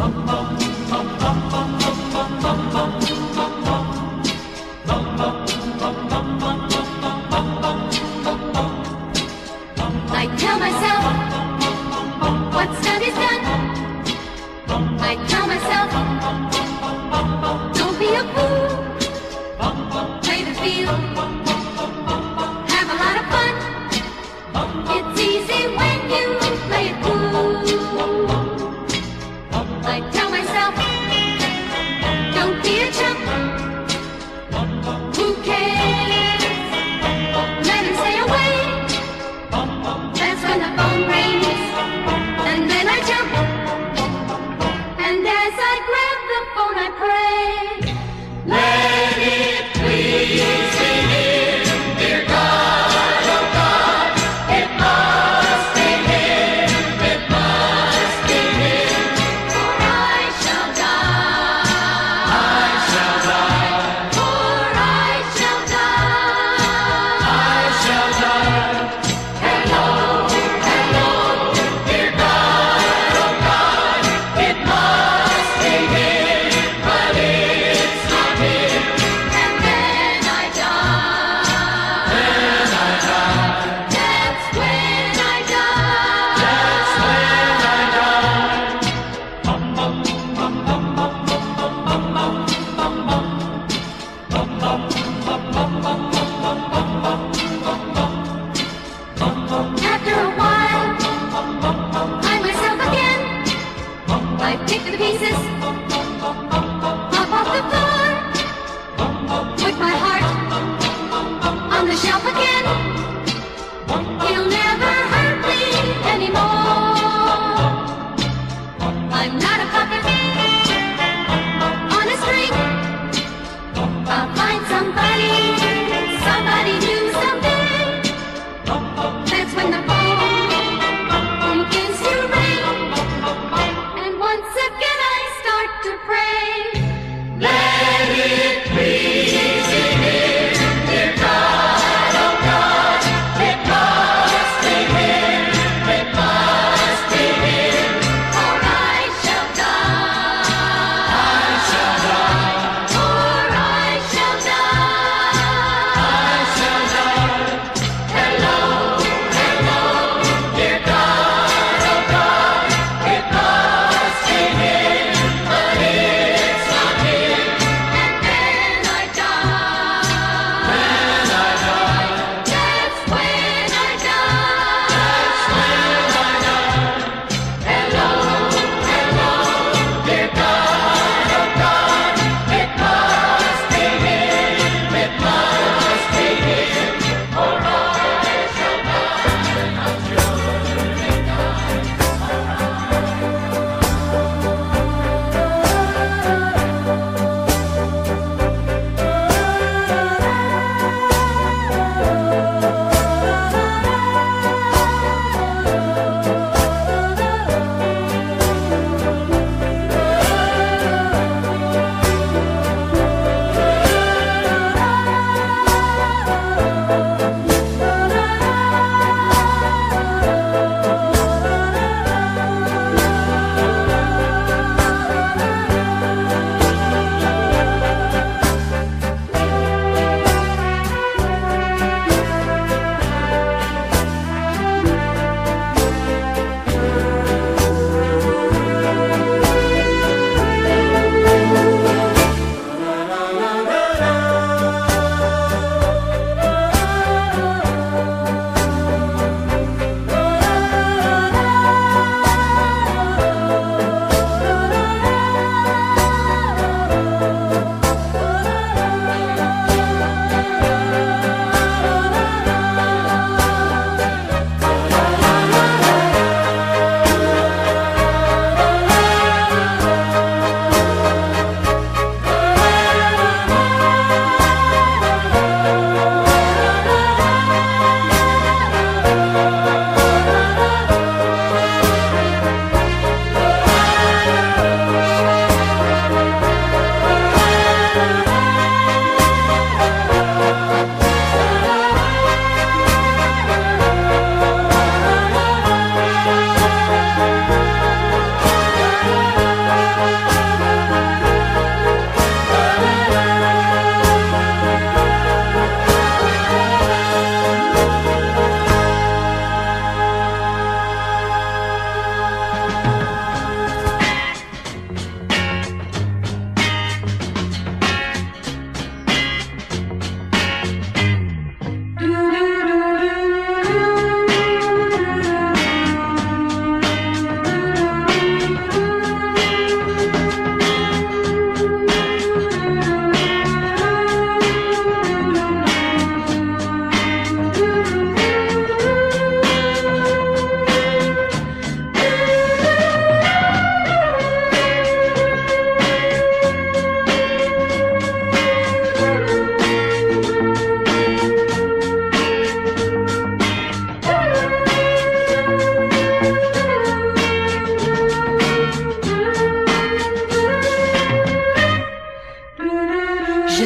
I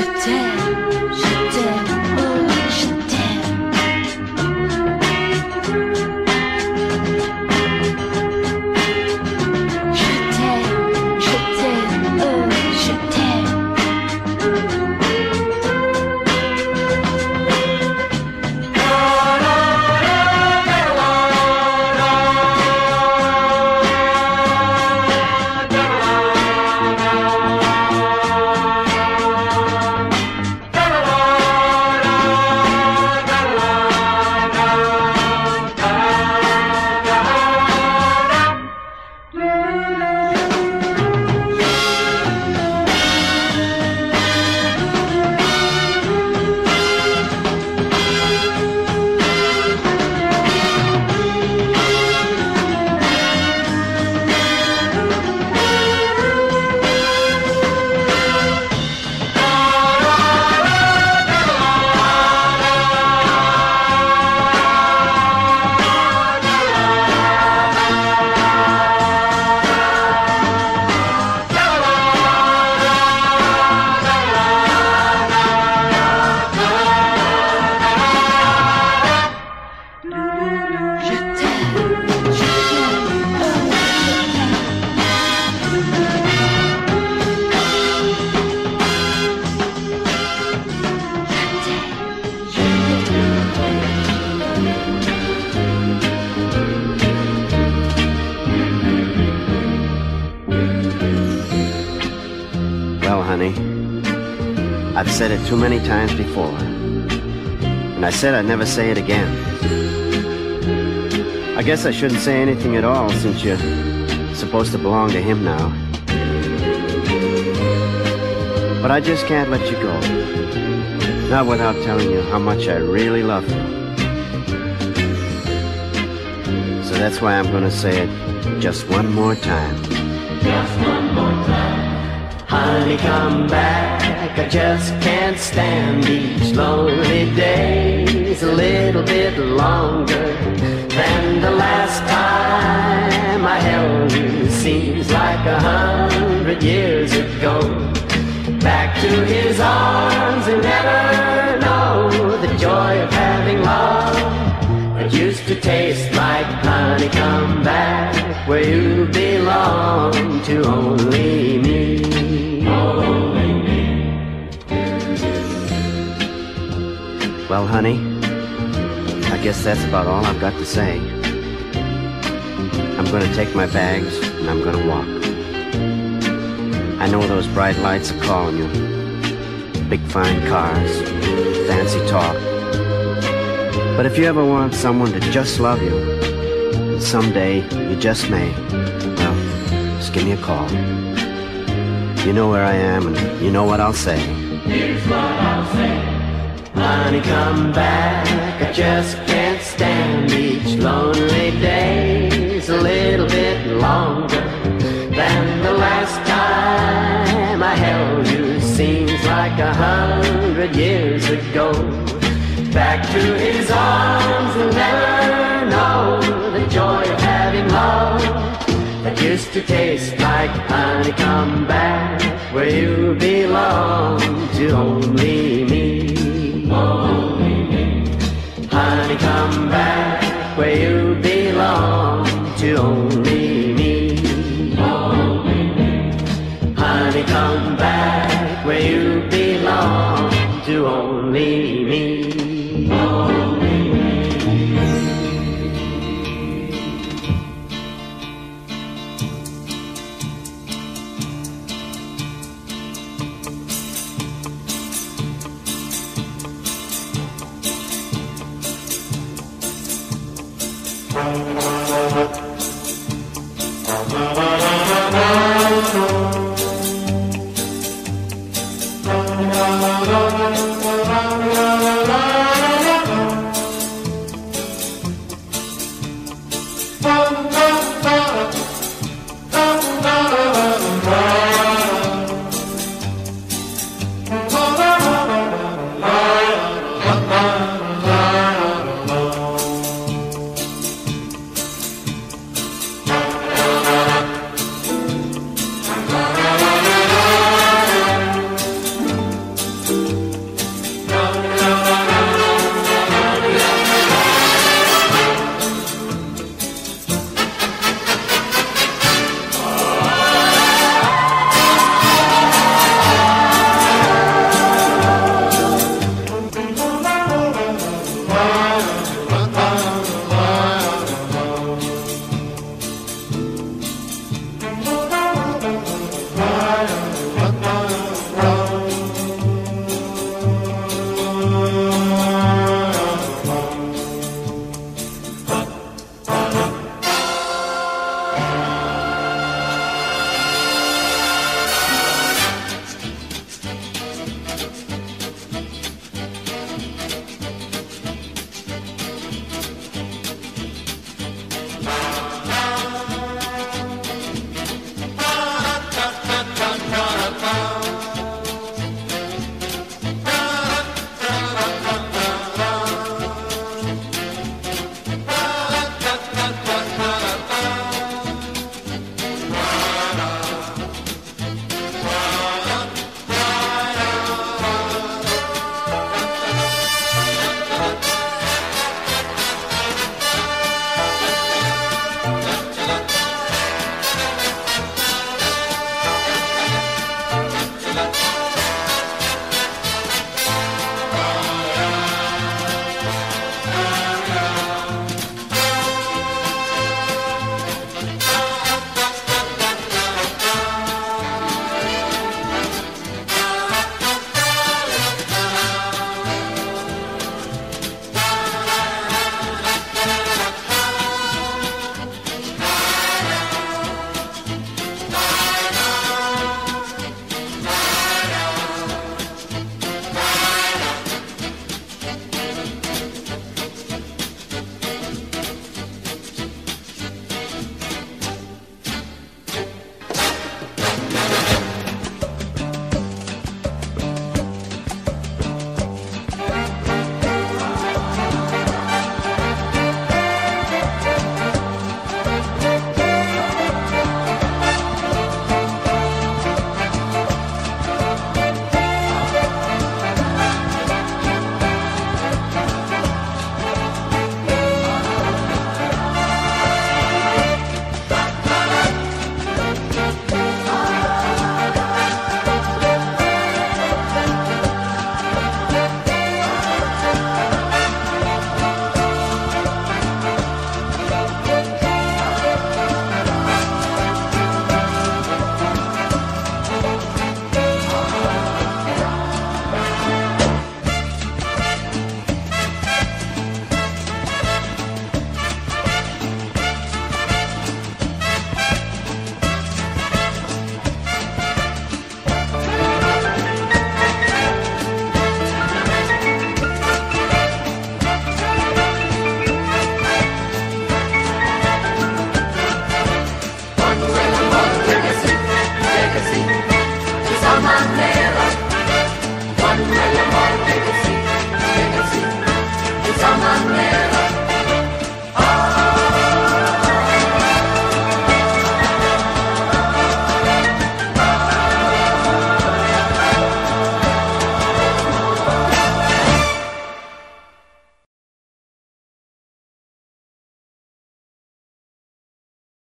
je t'aime, je t'aime. Said it too many times before. And I said I'd never say it again. I guess I shouldn't say anything at all since you're supposed to belong to him now. But I just can't let you go. Not without telling you how much I really love you. So that's why I'm gonna say it just one more time. Just one more time. Honey, come back. I just can't stand each lonely day. It's a little bit longer than the last time I held you. Seems like a hundred years ago. Back to his arms and never know the joy of having love. It used to taste like honey. Come back where you belong to only me. Well, honey, I guess that's about all I've got to say. I'm gonna take my bags and I'm gonna walk. I know those bright lights are calling you. Big fine cars, fancy talk. But if you ever want someone to just love you, someday you just may, well, just give me a call. You know where I am and you know what I'll say. Here's what I'll say. Honey, come back. I just can't stand each lonely day. It's a little bit longer than the last time I held you. Seems like a hundred years ago. Back to his arms and never know oh, the joy of having love that used to taste like honey. Come back where you belong to only